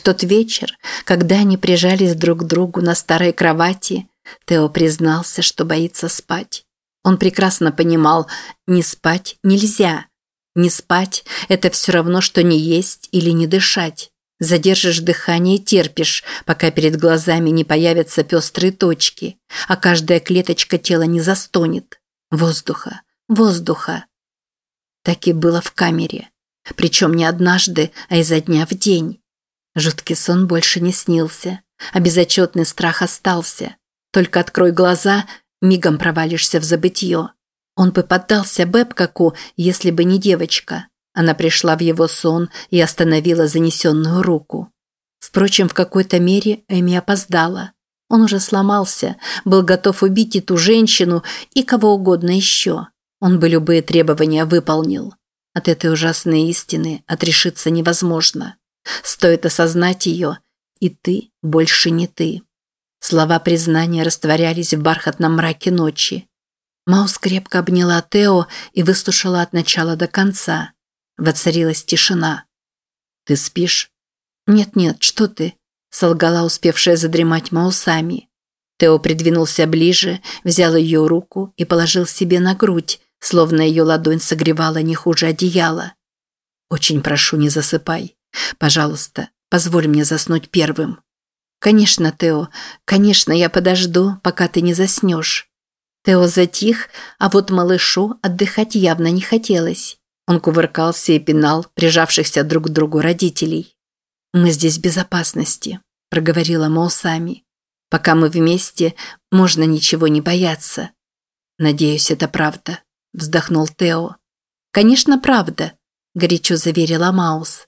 В тот вечер, когда они прижались друг к другу на старой кровати, Тео признался, что боится спать. Он прекрасно понимал, не спать нельзя. Не спать – это все равно, что не есть или не дышать. Задержишь дыхание и терпишь, пока перед глазами не появятся пестрые точки, а каждая клеточка тела не застонет. Воздуха, воздуха. Так и было в камере. Причем не однажды, а изо дня в день. Жуткий сон больше не снился, а безотчетный страх остался. Только открой глаза, мигом провалишься в забытье. Он бы поддался Бэбкаку, если бы не девочка. Она пришла в его сон и остановила занесенную руку. Впрочем, в какой-то мере Эми опоздала. Он уже сломался, был готов убить и ту женщину, и кого угодно еще. Он бы любые требования выполнил. От этой ужасной истины отрешиться невозможно. Стоит осознать ее, и ты больше не ты. Слова признания растворялись в бархатном мраке ночи. Маус крепко обняла Тео и выслушала от начала до конца. Воцарилась тишина. «Ты спишь?» «Нет-нет, что ты?» – солгала успевшая задремать Маусами. Тео придвинулся ближе, взял ее руку и положил себе на грудь, словно ее ладонь согревала не хуже одеяла. «Очень прошу, не засыпай. Пожалуйста, позволь мне заснуть первым». «Конечно, Тео, конечно, я подожду, пока ты не заснешь». Тео затих, а вот малышу отдыхать явно не хотелось. Он кувыркался и пинал прижавшихся друг к другу родителей. «Мы здесь в безопасности», – проговорила Маусами. «Пока мы вместе, можно ничего не бояться». «Надеюсь, это правда», – вздохнул Тео. «Конечно, правда», – горячо заверила Маус.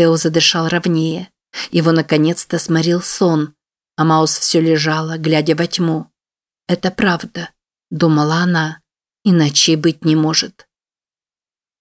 Тео задышал ровнее. Его наконец-то сморил сон, а Маус все лежала, глядя во тьму. «Это правда», – думала она, – «иначе быть не может».